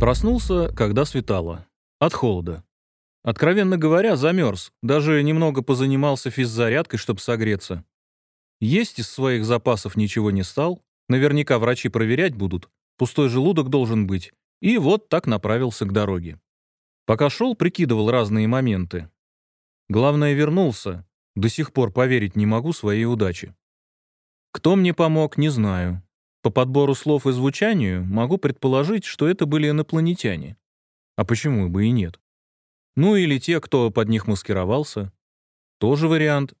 Проснулся, когда светало. От холода. Откровенно говоря, замерз. Даже немного позанимался физзарядкой, чтобы согреться. Есть из своих запасов ничего не стал. Наверняка врачи проверять будут. Пустой желудок должен быть. И вот так направился к дороге. Пока шел, прикидывал разные моменты. Главное, вернулся. До сих пор поверить не могу своей удаче. Кто мне помог, не знаю. По подбору слов и звучанию могу предположить, что это были инопланетяне. А почему бы и нет? Ну или те, кто под них маскировался. Тоже вариант.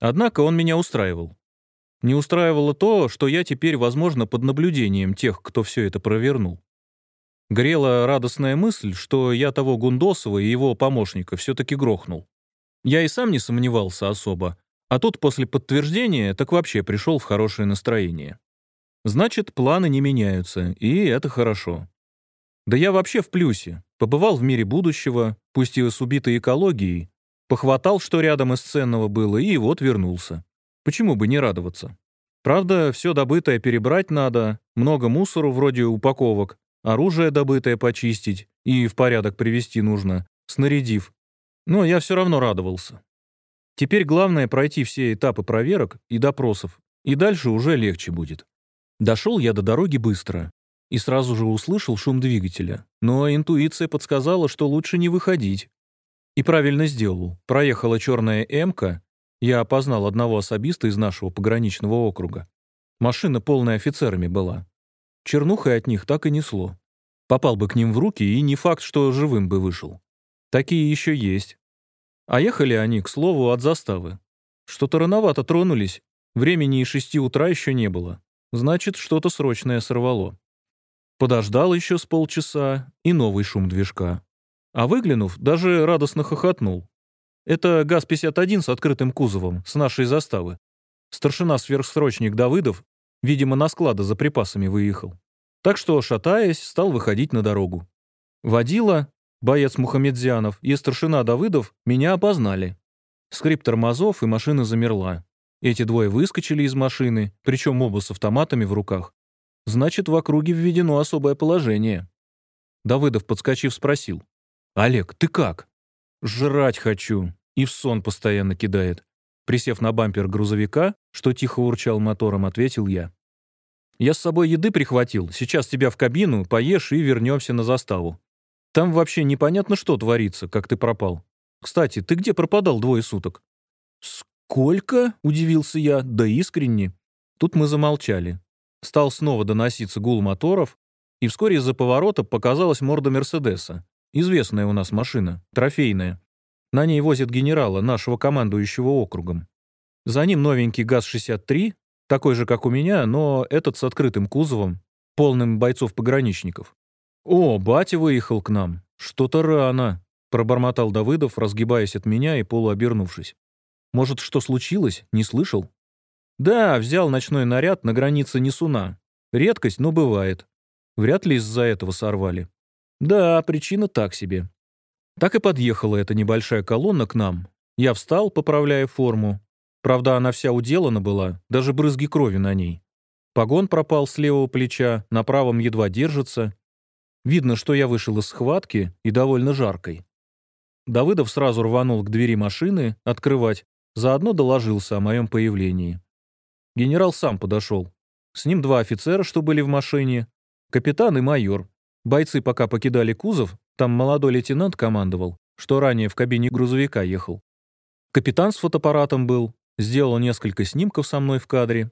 Однако он меня устраивал. Не устраивало то, что я теперь, возможно, под наблюдением тех, кто все это провернул. Грела радостная мысль, что я того Гундосова и его помощника все-таки грохнул. Я и сам не сомневался особо, а тут после подтверждения так вообще пришел в хорошее настроение. Значит, планы не меняются, и это хорошо. Да я вообще в плюсе. Побывал в мире будущего, пусть и с убитой экологией, похватал, что рядом из ценного было, и вот вернулся. Почему бы не радоваться? Правда, все добытое перебрать надо, много мусору вроде упаковок, оружие добытое почистить и в порядок привести нужно, снарядив. Но я все равно радовался. Теперь главное пройти все этапы проверок и допросов, и дальше уже легче будет. Дошел я до дороги быстро и сразу же услышал шум двигателя, но интуиция подсказала, что лучше не выходить. И правильно сделал. Проехала черная «Эмка», я опознал одного особиста из нашего пограничного округа. Машина полная офицерами была. Чернухой от них так и несло. Попал бы к ним в руки, и не факт, что живым бы вышел. Такие еще есть. А ехали они, к слову, от заставы. Что-то рановато тронулись, времени и шести утра еще не было. Значит, что-то срочное сорвало. Подождал еще с полчаса, и новый шум движка. А выглянув, даже радостно хохотнул. Это ГАЗ-51 с открытым кузовом, с нашей заставы. Старшина-сверхсрочник Давыдов, видимо, на склады за припасами выехал. Так что, шатаясь, стал выходить на дорогу. Водила, боец Мухамедзянов и старшина Давыдов меня опознали. Скрип тормозов, и машина замерла. Эти двое выскочили из машины, причем оба с автоматами в руках. Значит, в округе введено особое положение. Давыдов, подскочив, спросил. «Олег, ты как?» «Жрать хочу». И в сон постоянно кидает. Присев на бампер грузовика, что тихо урчал мотором, ответил я. «Я с собой еды прихватил. Сейчас тебя в кабину, поешь и вернемся на заставу. Там вообще непонятно, что творится, как ты пропал. Кстати, ты где пропадал двое суток?» «Сколько?» — удивился я, да искренне. Тут мы замолчали. Стал снова доноситься гул моторов, и вскоре из-за поворота показалась морда Мерседеса. Известная у нас машина, трофейная. На ней возят генерала, нашего командующего округом. За ним новенький ГАЗ-63, такой же, как у меня, но этот с открытым кузовом, полным бойцов-пограничников. «О, батя выехал к нам. Что-то рано», — пробормотал Давыдов, разгибаясь от меня и полуобернувшись. Может, что случилось? Не слышал? Да, взял ночной наряд на границе Несуна. Редкость, но бывает. Вряд ли из-за этого сорвали. Да, причина так себе. Так и подъехала эта небольшая колонна к нам. Я встал, поправляя форму. Правда, она вся уделана была, даже брызги крови на ней. Погон пропал с левого плеча, на правом едва держится. Видно, что я вышел из схватки и довольно жаркой. Давыдов сразу рванул к двери машины, открывать, Заодно доложился о моем появлении. Генерал сам подошел. С ним два офицера, что были в машине, капитан и майор. Бойцы пока покидали кузов, там молодой лейтенант командовал, что ранее в кабине грузовика ехал. Капитан с фотоаппаратом был, сделал несколько снимков со мной в кадре.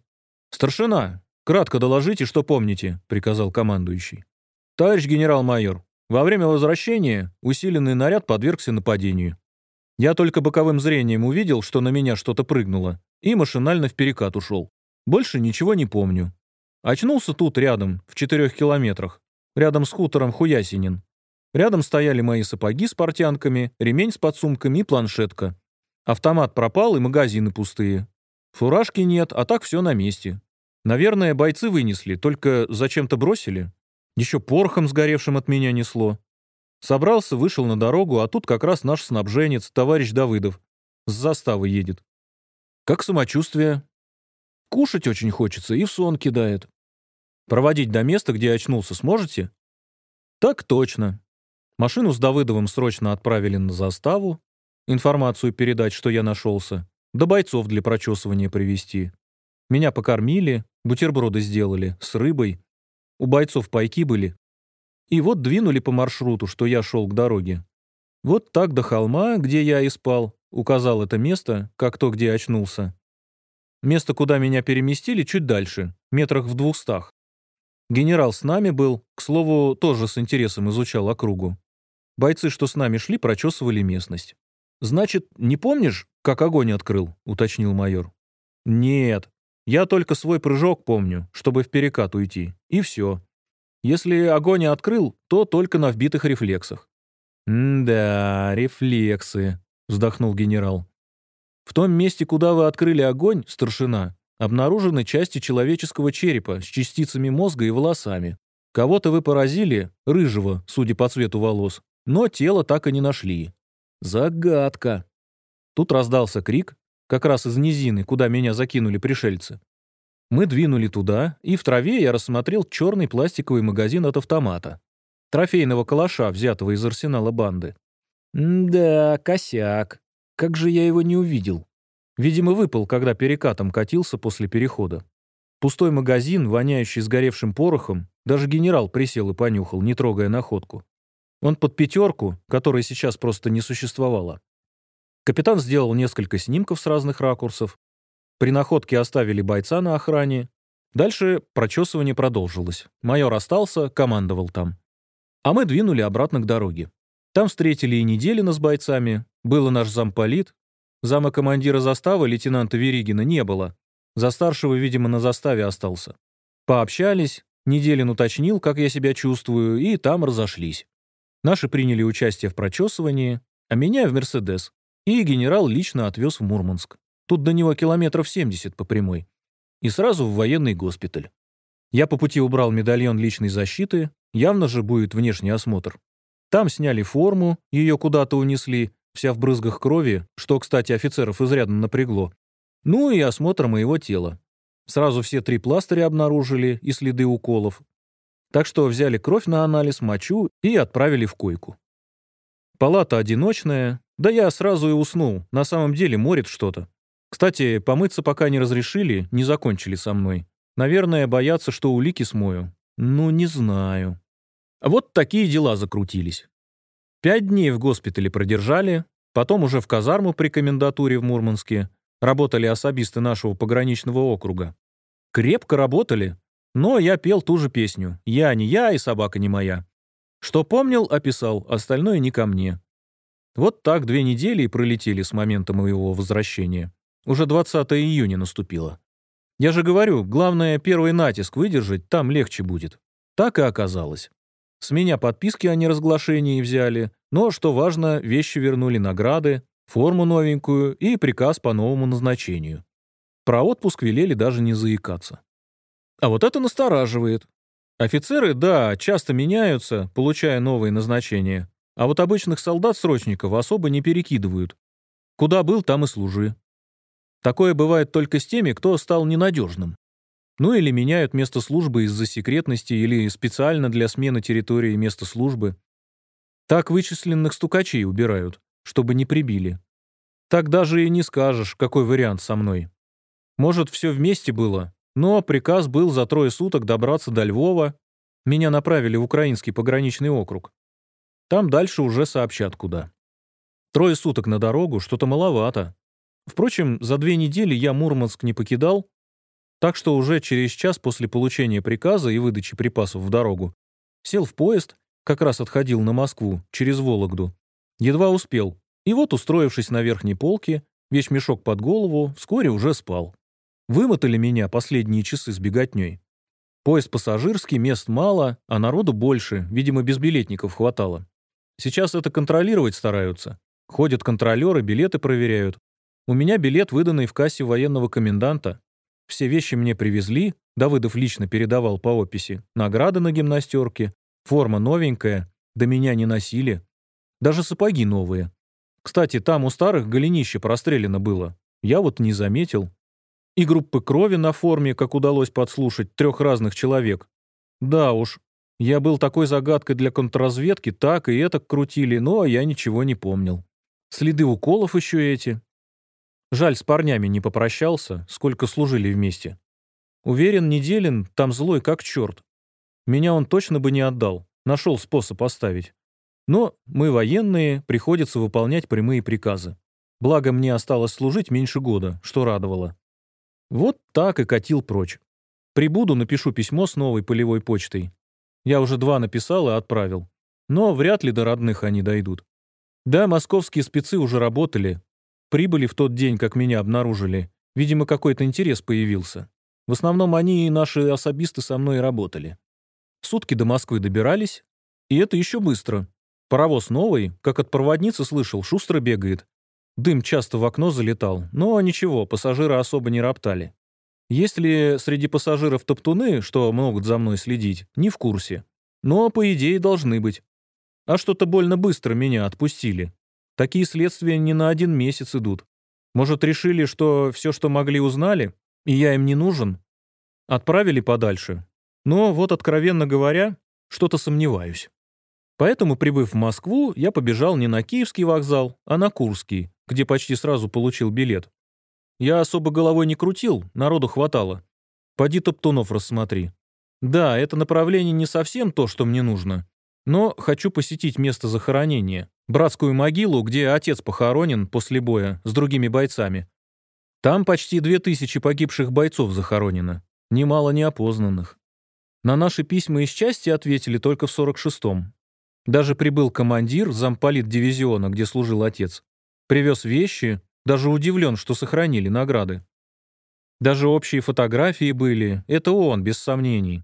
«Старшина, кратко доложите, что помните», — приказал командующий. «Товарищ генерал-майор, во время возвращения усиленный наряд подвергся нападению. Я только боковым зрением увидел, что на меня что-то прыгнуло, и машинально в перекат ушел. Больше ничего не помню. Очнулся тут рядом, в четырех километрах, рядом с хутором Хуясинин. Рядом стояли мои сапоги с портянками, ремень с подсумками и планшетка. Автомат пропал и магазины пустые. Фуражки нет, а так все на месте. Наверное, бойцы вынесли, только зачем-то бросили. Еще порохом сгоревшим от меня несло. Собрался, вышел на дорогу, а тут как раз наш снабженец, товарищ Давыдов. С заставы едет. Как самочувствие? Кушать очень хочется и в сон кидает. Проводить до места, где очнулся, сможете? Так точно. Машину с Давыдовым срочно отправили на заставу, информацию передать, что я нашелся, до бойцов для прочесывания привести. Меня покормили, бутерброды сделали, с рыбой. У бойцов пайки были. И вот двинули по маршруту, что я шел к дороге. Вот так до холма, где я и спал, указал это место, как то, где очнулся. Место, куда меня переместили, чуть дальше, метрах в двухстах. Генерал с нами был, к слову, тоже с интересом изучал округу. Бойцы, что с нами шли, прочесывали местность. «Значит, не помнишь, как огонь открыл?» — уточнил майор. «Нет. Я только свой прыжок помню, чтобы в перекат уйти. И все. Если огонь открыл, то только на вбитых рефлексах». «Да, рефлексы», — вздохнул генерал. В том месте, куда вы открыли огонь, старшина, обнаружены части человеческого черепа с частицами мозга и волосами. Кого-то вы поразили, рыжего, судя по цвету волос, но тело так и не нашли. Загадка. Тут раздался крик, как раз из низины, куда меня закинули пришельцы. Мы двинули туда, и в траве я рассмотрел черный пластиковый магазин от автомата. Трофейного калаша, взятого из арсенала банды. да, косяк. Как же я его не увидел? Видимо, выпал, когда перекатом катился после перехода. Пустой магазин, воняющий сгоревшим порохом, даже генерал присел и понюхал, не трогая находку. Он под пятерку, которой сейчас просто не существовало. Капитан сделал несколько снимков с разных ракурсов. При находке оставили бойца на охране. Дальше прочесывание продолжилось. Майор остался, командовал там. А мы двинули обратно к дороге. Там встретили и Неделина с бойцами, был наш замполит. Зама командира заставы, лейтенанта Веригина, не было. За старшего, видимо, на заставе остался. Пообщались, Неделин уточнил, как я себя чувствую, и там разошлись. Наши приняли участие в прочесывании, а меня в «Мерседес». И генерал лично отвез в Мурманск. Тут до него километров 70 по прямой. И сразу в военный госпиталь. Я по пути убрал медальон личной защиты, явно же будет внешний осмотр. Там сняли форму, ее куда-то унесли, вся в брызгах крови, что, кстати, офицеров изрядно напрягло. Ну и осмотр моего тела. Сразу все три пластыря обнаружили и следы уколов. Так что взяли кровь на анализ, мочу и отправили в койку. Палата одиночная, да я сразу и уснул, на самом деле морит что-то. Кстати, помыться пока не разрешили, не закончили со мной. Наверное, боятся, что улики смою. Ну, не знаю. Вот такие дела закрутились. Пять дней в госпитале продержали, потом уже в казарму при комендатуре в Мурманске работали особисты нашего пограничного округа. Крепко работали, но я пел ту же песню «Я не я и собака не моя». Что помнил, описал, остальное не ко мне. Вот так две недели и пролетели с момента моего возвращения. Уже 20 июня наступило. Я же говорю, главное первый натиск выдержать, там легче будет. Так и оказалось. С меня подписки о неразглашении взяли, но, что важно, вещи вернули награды, форму новенькую и приказ по новому назначению. Про отпуск велели даже не заикаться. А вот это настораживает. Офицеры, да, часто меняются, получая новые назначения, а вот обычных солдат-срочников особо не перекидывают. Куда был, там и служи. Такое бывает только с теми, кто стал ненадежным. Ну или меняют место службы из-за секретности или специально для смены территории места службы. Так вычисленных стукачей убирают, чтобы не прибили. Так даже и не скажешь, какой вариант со мной. Может, все вместе было, но приказ был за трое суток добраться до Львова. Меня направили в украинский пограничный округ. Там дальше уже сообщат куда. Трое суток на дорогу, что-то маловато. Впрочем, за две недели я Мурманск не покидал, так что уже через час после получения приказа и выдачи припасов в дорогу сел в поезд, как раз отходил на Москву, через Вологду. Едва успел. И вот, устроившись на верхней полке, весь мешок под голову, вскоре уже спал. Вымотали меня последние часы с беготней. Поезд пассажирский, мест мало, а народу больше, видимо, без билетников хватало. Сейчас это контролировать стараются. Ходят контролеры, билеты проверяют. У меня билет, выданный в кассе военного коменданта. Все вещи мне привезли, Давыдов лично передавал по описи. Награды на гимнастерке, форма новенькая, до меня не носили. Даже сапоги новые. Кстати, там у старых голенище прострелено было. Я вот не заметил. И группы крови на форме, как удалось подслушать, трех разных человек. Да уж, Я был такой загадкой для контрразведки, так и это крутили, но я ничего не помнил. Следы уколов еще эти. Жаль, с парнями не попрощался, сколько служили вместе. Уверен, Неделин там злой как черт. Меня он точно бы не отдал, нашел способ оставить. Но мы военные, приходится выполнять прямые приказы. Благо, мне осталось служить меньше года, что радовало. Вот так и катил прочь. Прибуду, напишу письмо с новой полевой почтой. Я уже два написал и отправил. Но вряд ли до родных они дойдут. Да, московские спецы уже работали. Прибыли в тот день, как меня обнаружили. Видимо, какой-то интерес появился. В основном они и наши особисты со мной работали. Сутки до Москвы добирались, и это еще быстро. Паровоз новый, как от проводницы слышал, шустро бегает. Дым часто в окно залетал, но ничего, пассажиры особо не роптали. Есть ли среди пассажиров топтуны, что могут за мной следить, не в курсе. Но, по идее, должны быть. А что-то больно быстро меня отпустили. Такие следствия не на один месяц идут. Может, решили, что все, что могли, узнали, и я им не нужен? Отправили подальше. Но вот, откровенно говоря, что-то сомневаюсь. Поэтому, прибыв в Москву, я побежал не на Киевский вокзал, а на Курский, где почти сразу получил билет. Я особо головой не крутил, народу хватало. Поди Топтунов рассмотри. Да, это направление не совсем то, что мне нужно. Но хочу посетить место захоронения, братскую могилу, где отец похоронен после боя с другими бойцами. Там почти две тысячи погибших бойцов захоронено, немало неопознанных. На наши письма из части ответили только в 46-м. Даже прибыл командир, замполит дивизиона, где служил отец. Привез вещи, даже удивлен, что сохранили награды. Даже общие фотографии были, это он, без сомнений.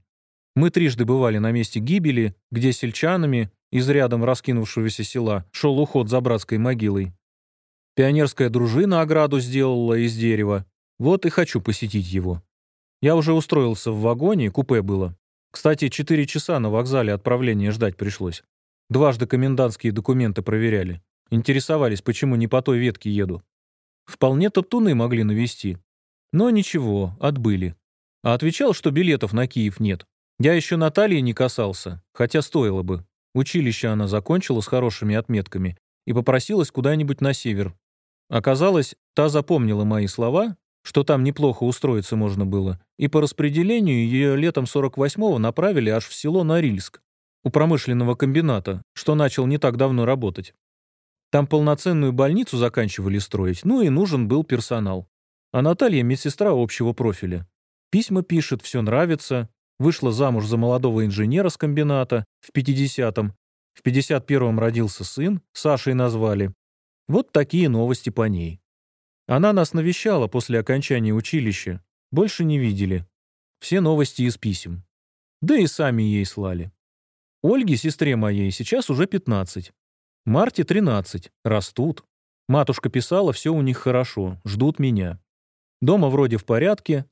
Мы трижды бывали на месте гибели, где сельчанами, из рядом раскинувшегося села, шел уход за братской могилой. Пионерская дружина ограду сделала из дерева. Вот и хочу посетить его. Я уже устроился в вагоне, купе было. Кстати, четыре часа на вокзале отправления ждать пришлось. Дважды комендантские документы проверяли. Интересовались, почему не по той ветке еду. Вполне топтуны могли навести. Но ничего, отбыли. А отвечал, что билетов на Киев нет. Я еще Натальи не касался, хотя стоило бы. Училище она закончила с хорошими отметками и попросилась куда-нибудь на север. Оказалось, та запомнила мои слова, что там неплохо устроиться можно было, и по распределению ее летом 48-го направили аж в село Норильск, у промышленного комбината, что начал не так давно работать. Там полноценную больницу заканчивали строить, ну и нужен был персонал. А Наталья — медсестра общего профиля. Письма пишет, все нравится. Вышла замуж за молодого инженера с комбината в 50-м. В 51-м родился сын, Сашей назвали. Вот такие новости по ней. Она нас навещала после окончания училища. Больше не видели. Все новости из писем. Да и сами ей слали. Ольге, сестре моей, сейчас уже 15. Марте 13. Растут. Матушка писала, все у них хорошо, ждут меня. Дома вроде в порядке.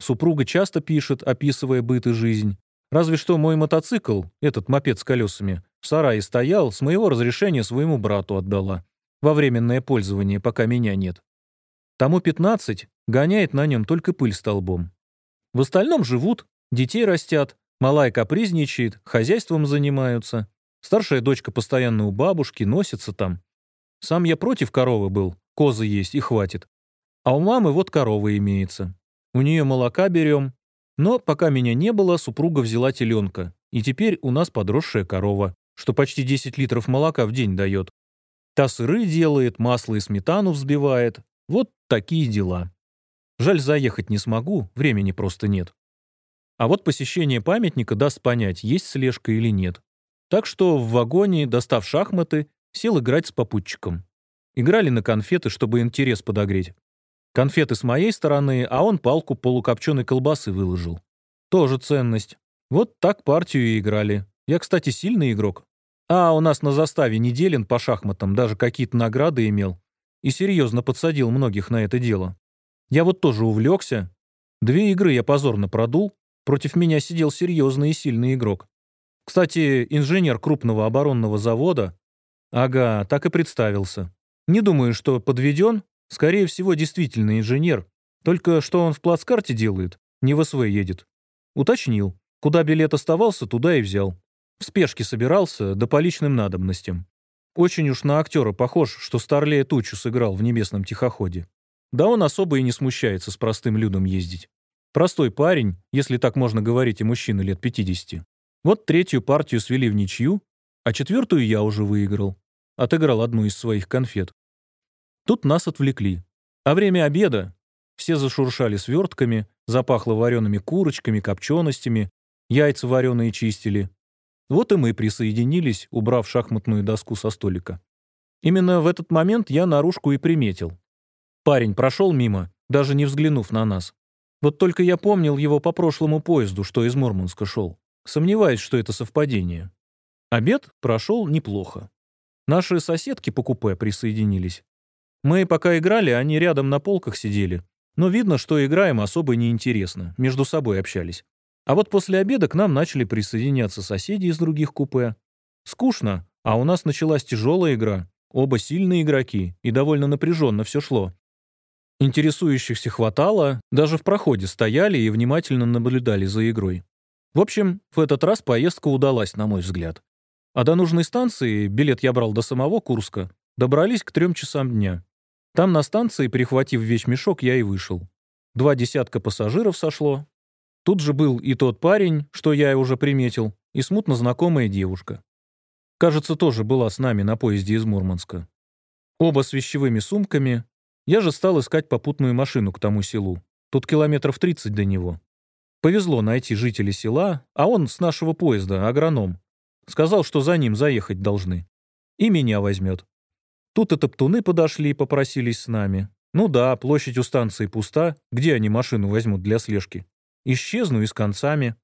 Супруга часто пишет, описывая быт и жизнь. Разве что мой мотоцикл, этот мопед с колесами, в сарае стоял, с моего разрешения своему брату отдала. Во временное пользование, пока меня нет. Тому 15, гоняет на нем только пыль столбом. В остальном живут, детей растят, малая капризничает, хозяйством занимаются. Старшая дочка постоянно у бабушки, носится там. Сам я против коровы был, козы есть и хватит. А у мамы вот корова имеется. У нее молока берем. Но пока меня не было, супруга взяла теленка. И теперь у нас подросшая корова, что почти 10 литров молока в день дает. Та сыры делает, масло и сметану взбивает. Вот такие дела. Жаль, заехать не смогу, времени просто нет. А вот посещение памятника даст понять, есть слежка или нет. Так что в вагоне, достав шахматы, сел играть с попутчиком. Играли на конфеты, чтобы интерес подогреть. Конфеты с моей стороны, а он палку полукопченой колбасы выложил. Тоже ценность. Вот так партию и играли. Я, кстати, сильный игрок. А у нас на заставе неделен по шахматам, даже какие-то награды имел. И серьезно подсадил многих на это дело. Я вот тоже увлекся. Две игры я позорно продул. Против меня сидел серьезный и сильный игрок. Кстати, инженер крупного оборонного завода. Ага, так и представился. Не думаю, что подведен. Скорее всего, действительно инженер. Только что он в плацкарте делает, не в СВ едет. Уточнил. Куда билет оставался, туда и взял. В спешке собирался, да по личным надобностям. Очень уж на актера похож, что Старлея Тучу сыграл в «Небесном тихоходе». Да он особо и не смущается с простым людом ездить. Простой парень, если так можно говорить и мужчина лет 50. Вот третью партию свели в ничью, а четвертую я уже выиграл. Отыграл одну из своих конфет. Тут нас отвлекли. А время обеда все зашуршали свертками, запахло вареными курочками, копченостями, яйца вареные чистили. Вот и мы присоединились, убрав шахматную доску со столика. Именно в этот момент я наружку и приметил. Парень прошел мимо, даже не взглянув на нас. Вот только я помнил его по прошлому поезду, что из Мурманска шел. Сомневаюсь, что это совпадение. Обед прошел неплохо. Наши соседки по купе присоединились. Мы пока играли, они рядом на полках сидели. Но видно, что играем особо неинтересно, между собой общались. А вот после обеда к нам начали присоединяться соседи из других купе. Скучно, а у нас началась тяжелая игра. Оба сильные игроки, и довольно напряженно все шло. Интересующихся хватало, даже в проходе стояли и внимательно наблюдали за игрой. В общем, в этот раз поездка удалась, на мой взгляд. А до нужной станции, билет я брал до самого Курска, добрались к трем часам дня. Там на станции, прихватив вещмешок, я и вышел. Два десятка пассажиров сошло. Тут же был и тот парень, что я уже приметил, и смутно знакомая девушка. Кажется, тоже была с нами на поезде из Мурманска. Оба с вещевыми сумками, я же стал искать попутную машину к тому селу. Тут километров 30 до него. Повезло найти жителей села, а он с нашего поезда, агроном. Сказал, что за ним заехать должны. И меня возьмет. Тут и топтуны подошли и попросились с нами. Ну да, площадь у станции пуста. Где они машину возьмут для слежки? Исчезну и с концами.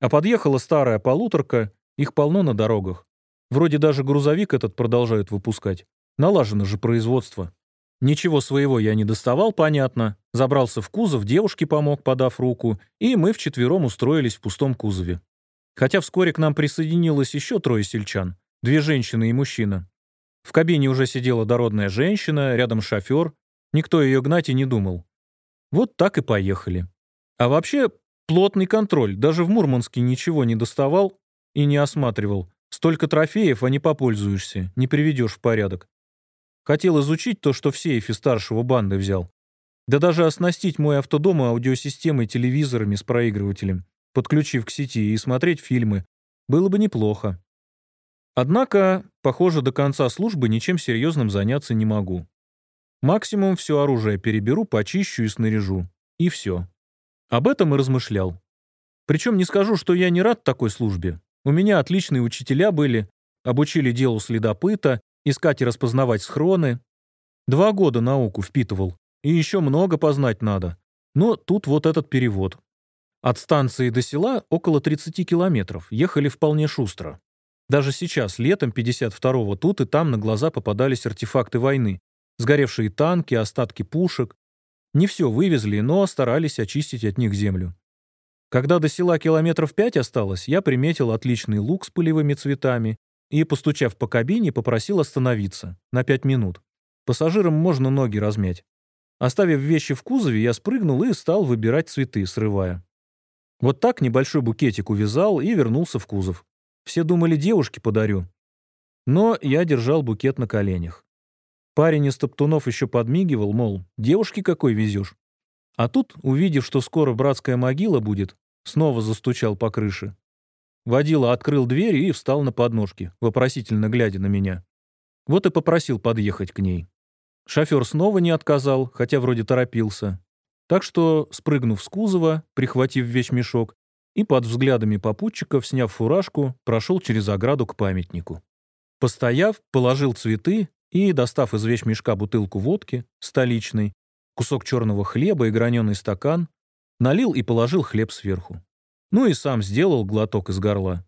А подъехала старая полуторка, их полно на дорогах. Вроде даже грузовик этот продолжают выпускать. Налажено же производство. Ничего своего я не доставал, понятно. Забрался в кузов, девушке помог, подав руку, и мы вчетвером устроились в пустом кузове. Хотя вскоре к нам присоединилось еще трое сельчан, две женщины и мужчина. В кабине уже сидела дородная женщина, рядом шофер. Никто ее гнать и не думал. Вот так и поехали. А вообще, плотный контроль. Даже в Мурманске ничего не доставал и не осматривал. Столько трофеев, а не попользуешься, не приведешь в порядок. Хотел изучить то, что в сейфе старшего банды взял. Да даже оснастить мой автодом аудиосистемой, телевизорами с проигрывателем, подключив к сети и смотреть фильмы, было бы неплохо. Однако, похоже, до конца службы ничем серьезным заняться не могу. Максимум все оружие переберу, почищу и снаряжу. И все. Об этом и размышлял. Причем не скажу, что я не рад такой службе. У меня отличные учителя были, обучили делу следопыта, искать и распознавать схроны. Два года науку впитывал, и еще много познать надо. Но тут вот этот перевод. От станции до села около 30 километров, ехали вполне шустро. Даже сейчас, летом 52-го, тут и там на глаза попадались артефакты войны. Сгоревшие танки, остатки пушек. Не все вывезли, но старались очистить от них землю. Когда до села километров пять осталось, я приметил отличный лук с пылевыми цветами и, постучав по кабине, попросил остановиться на пять минут. Пассажирам можно ноги размять. Оставив вещи в кузове, я спрыгнул и стал выбирать цветы, срывая. Вот так небольшой букетик увязал и вернулся в кузов. Все думали, девушке подарю. Но я держал букет на коленях. Парень из топтунов еще подмигивал, мол, девушке какой везешь. А тут, увидев, что скоро братская могила будет, снова застучал по крыше. Водила открыл дверь и встал на подножки, вопросительно глядя на меня. Вот и попросил подъехать к ней. Шофер снова не отказал, хотя вроде торопился. Так что, спрыгнув с кузова, прихватив вещмешок, и под взглядами попутчиков, сняв фуражку, прошел через ограду к памятнику. Постояв, положил цветы и, достав из вещмешка бутылку водки, столичной, кусок черного хлеба и граненый стакан, налил и положил хлеб сверху. Ну и сам сделал глоток из горла.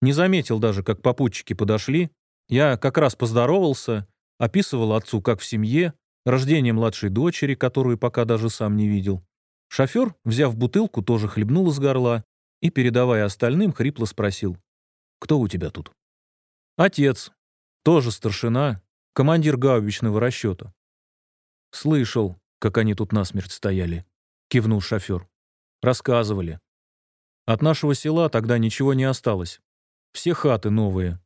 Не заметил даже, как попутчики подошли. Я как раз поздоровался, описывал отцу, как в семье, рождение младшей дочери, которую пока даже сам не видел. Шофер, взяв бутылку, тоже хлебнул из горла и, передавая остальным, хрипло спросил. «Кто у тебя тут?» «Отец. Тоже старшина, командир гаубичного расчета». «Слышал, как они тут насмерть стояли», — кивнул шофер. «Рассказывали. От нашего села тогда ничего не осталось. Все хаты новые.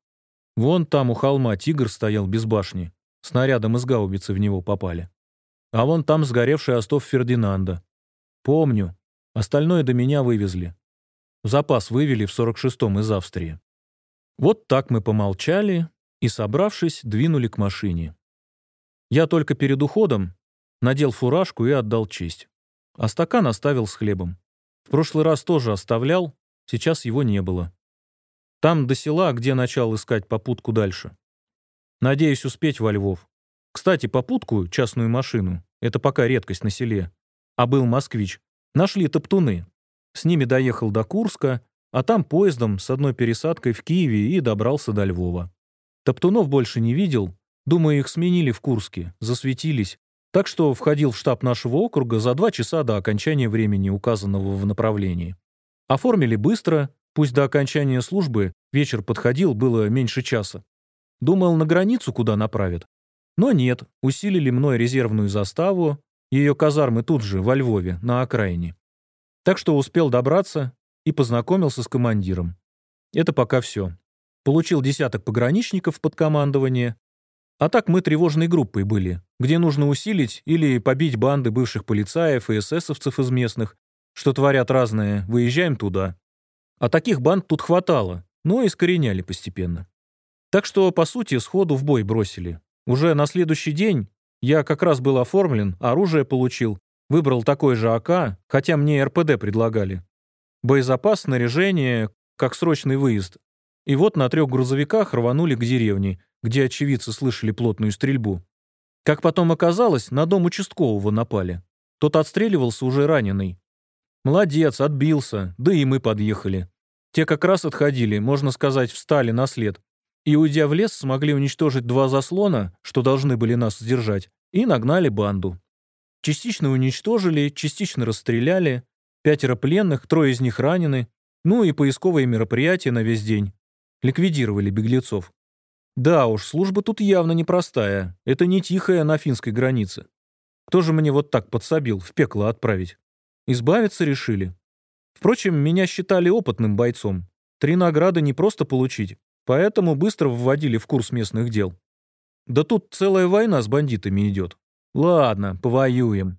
Вон там у холма тигр стоял без башни. Снарядом из гаубицы в него попали. А вон там сгоревший остов Фердинанда. Помню. Остальное до меня вывезли. Запас вывели в 46-м из Австрии. Вот так мы помолчали и, собравшись, двинули к машине. Я только перед уходом надел фуражку и отдал честь. А стакан оставил с хлебом. В прошлый раз тоже оставлял, сейчас его не было. Там до села, где начал искать попутку дальше. Надеюсь успеть во Львов. Кстати, попутку, частную машину, это пока редкость на селе, а был москвич, нашли топтуны. С ними доехал до Курска, а там поездом с одной пересадкой в Киеве и добрался до Львова. Топтунов больше не видел, думаю, их сменили в Курске, засветились, так что входил в штаб нашего округа за два часа до окончания времени, указанного в направлении. Оформили быстро, пусть до окончания службы вечер подходил, было меньше часа. Думал, на границу куда направят. Но нет, усилили мной резервную заставу, ее казармы тут же, во Львове, на окраине. Так что успел добраться и познакомился с командиром. Это пока все. Получил десяток пограничников под командование, а так мы тревожной группой были, где нужно усилить или побить банды бывших полицаев и эсэсовцев из местных, что творят разное, выезжаем туда. А таких банд тут хватало, но искореняли постепенно. Так что, по сути, сходу в бой бросили. Уже на следующий день я как раз был оформлен, оружие получил, выбрал такой же АК, хотя мне РПД предлагали. Боезапас, снаряжение, как срочный выезд. И вот на трех грузовиках рванули к деревне, где очевидцы слышали плотную стрельбу. Как потом оказалось, на дом участкового напали. Тот отстреливался уже раненый. Молодец, отбился, да и мы подъехали. Те как раз отходили, можно сказать, встали на след. И, уйдя в лес, смогли уничтожить два заслона, что должны были нас сдержать, и нагнали банду. Частично уничтожили, частично расстреляли. Пятеро пленных, трое из них ранены. Ну и поисковые мероприятия на весь день. Ликвидировали беглецов. Да уж, служба тут явно непростая. Это не тихая на финской границе. Кто же мне вот так подсобил в пекло отправить? Избавиться решили. Впрочем, меня считали опытным бойцом. Три награды не просто получить, поэтому быстро вводили в курс местных дел. Да тут целая война с бандитами идет. Ладно, повоюем.